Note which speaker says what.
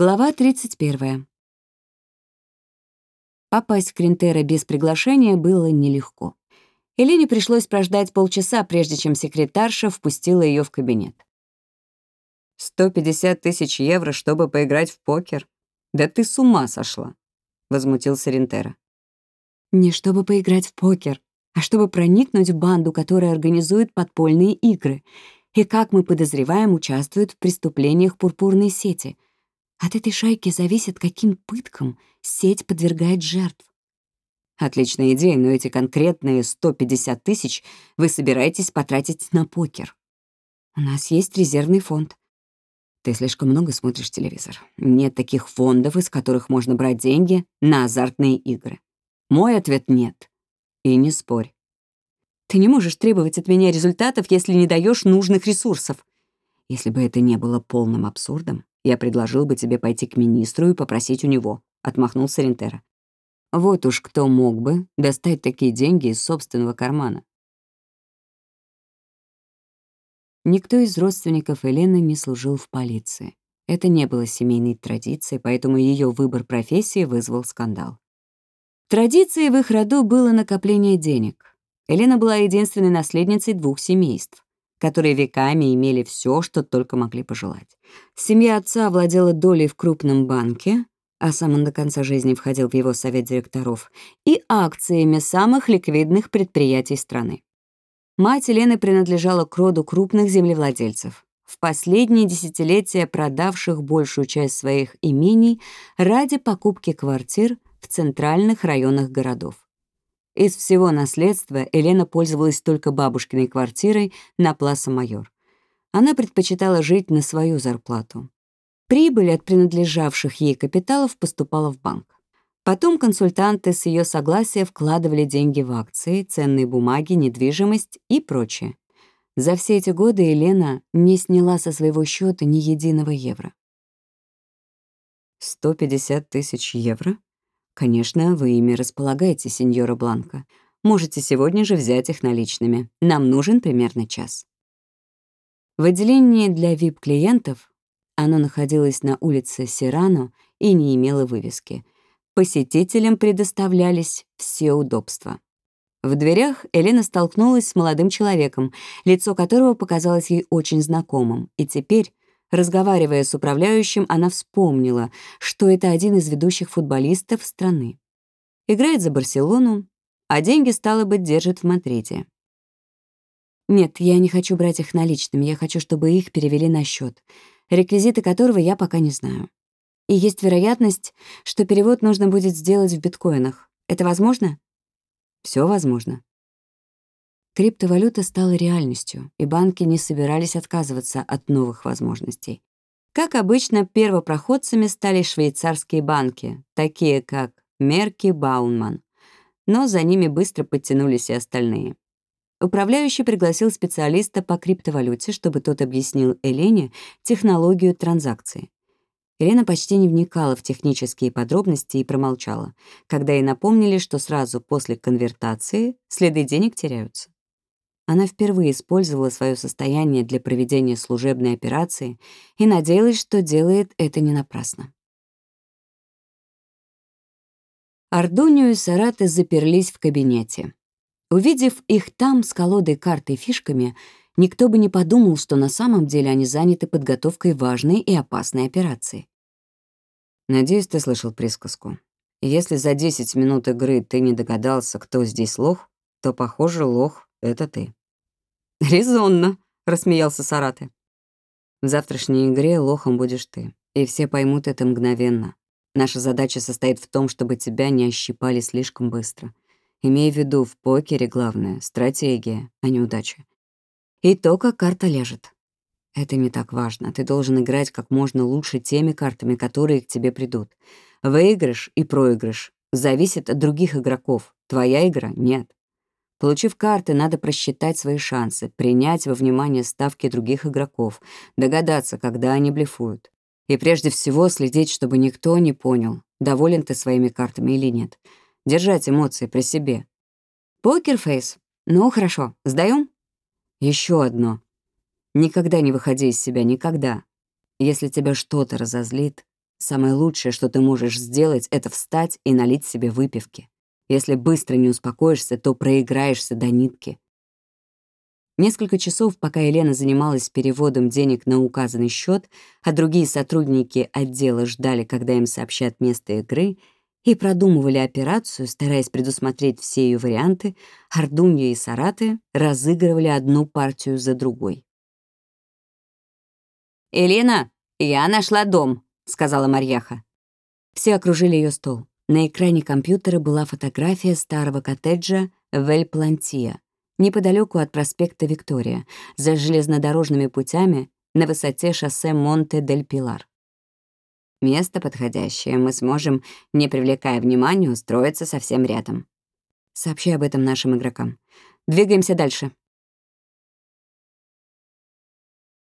Speaker 1: Глава 31. Попасть в Кринтера без приглашения было нелегко. Елене пришлось прождать полчаса, прежде чем секретарша впустила ее в кабинет.
Speaker 2: «150 тысяч евро, чтобы поиграть в покер? Да ты с ума сошла!» — возмутился Ринтера.
Speaker 1: «Не чтобы поиграть в покер, а чтобы проникнуть в банду, которая организует подпольные игры и, как мы подозреваем, участвует в преступлениях пурпурной сети — от этой шайки зависит, каким пыткам сеть подвергает жертв.
Speaker 2: Отличная идея, но эти конкретные 150 тысяч вы собираетесь потратить на покер.
Speaker 1: У нас есть резервный фонд.
Speaker 2: Ты слишком много смотришь телевизор. Нет таких фондов, из которых можно брать деньги на азартные игры. Мой ответ — нет. И не спорь.
Speaker 1: Ты не можешь требовать от меня результатов, если не даешь нужных ресурсов.
Speaker 2: Если бы это не было полным абсурдом, я предложил бы тебе пойти к министру и попросить у него», — отмахнулся Рентера. «Вот уж кто мог бы достать такие деньги из собственного кармана».
Speaker 1: Никто из родственников Елены не служил в полиции. Это не было семейной традицией, поэтому ее выбор профессии вызвал скандал. Традицией в их роду было накопление денег. Елена была единственной наследницей двух семейств которые веками имели все, что только могли пожелать. Семья отца владела долей в крупном банке, а сам он до конца жизни входил в его совет директоров, и акциями самых ликвидных предприятий страны. Мать Елены принадлежала к роду крупных землевладельцев, в последние десятилетия продавших большую часть своих имений ради покупки квартир в центральных районах городов. Из всего наследства Елена пользовалась только бабушкиной квартирой на Пласа Майор. Она предпочитала жить на свою зарплату. Прибыль от принадлежавших ей капиталов поступала в банк. Потом консультанты с ее согласия вкладывали деньги в акции, ценные бумаги, недвижимость и прочее. За все эти годы Елена не сняла со своего счета ни единого евро.
Speaker 2: 150 тысяч евро? «Конечно, вы ими располагаете, сеньора Бланка. Можете сегодня же взять их наличными. Нам нужен примерно час».
Speaker 1: В отделении для VIP-клиентов оно находилось на улице Сирано и не имело вывески. Посетителям предоставлялись все удобства. В дверях Элена столкнулась с молодым человеком, лицо которого показалось ей очень знакомым, и теперь Разговаривая с управляющим, она вспомнила, что это один из ведущих футболистов страны. Играет за Барселону, а деньги, стало быть, держит в Мадриде. Нет, я не хочу брать их наличными, я хочу, чтобы их перевели на счет, реквизиты которого я пока не знаю. И есть вероятность, что перевод нужно будет сделать в биткоинах. Это возможно?
Speaker 2: Все возможно.
Speaker 1: Криптовалюта стала реальностью, и банки не собирались отказываться от новых возможностей. Как обычно, первопроходцами стали швейцарские банки, такие как Мерки Баунман. Но за ними быстро подтянулись и остальные. Управляющий пригласил специалиста по криптовалюте, чтобы тот объяснил Елене технологию транзакции. Елена почти не вникала в технические подробности и промолчала, когда ей напомнили, что сразу после конвертации следы денег теряются. Она впервые использовала свое состояние для проведения служебной операции и надеялась, что делает это не напрасно. Ардунио и Сараты заперлись в кабинете. Увидев их там с колодой карт и фишками, никто бы не подумал, что на самом деле они заняты подготовкой важной и опасной операции.
Speaker 2: «Надеюсь, ты слышал присказку. Если за 10 минут игры ты не догадался, кто здесь лох, то, похоже, лох — это ты».
Speaker 1: «Резонно», — рассмеялся Сараты.
Speaker 2: «В завтрашней игре лохом будешь ты, и все поймут это мгновенно. Наша задача состоит в том, чтобы тебя не ощипали слишком быстро. Имей в виду, в покере главное — стратегия, а не удача. И то, как карта лежит. Это не так важно. Ты должен играть как можно лучше теми картами, которые к тебе придут. Выигрыш и проигрыш зависят от других игроков. Твоя игра — нет. Получив карты, надо просчитать свои шансы, принять во внимание ставки других игроков, догадаться, когда они блефуют. И прежде всего следить, чтобы никто не понял, доволен ты своими картами или нет. Держать эмоции при себе.
Speaker 1: Покерфейс. Ну, хорошо. Сдаем?
Speaker 2: Еще одно. Никогда не выходи из себя, никогда. Если тебя что-то разозлит, Самое лучшее, что ты можешь сделать, это встать и налить себе выпивки. Если быстро не успокоишься, то проиграешься до нитки. Несколько часов, пока Елена занималась переводом денег на указанный счет, а другие сотрудники отдела ждали, когда им сообщат место игры, и продумывали операцию, стараясь предусмотреть все ее варианты, Ардунья и Сараты разыгрывали одну партию за другой.
Speaker 1: «Елена, я нашла дом», — сказала Марьяха.
Speaker 2: Все окружили ее стол. На экране компьютера была фотография старого коттеджа в Эль-Плантия, неподалеку от проспекта Виктория, за железнодорожными путями на высоте шоссе Монте-дель-Пилар.
Speaker 1: Место подходящее, мы сможем, не привлекая внимания, устроиться совсем рядом.
Speaker 2: Сообщи об этом нашим игрокам. Двигаемся дальше.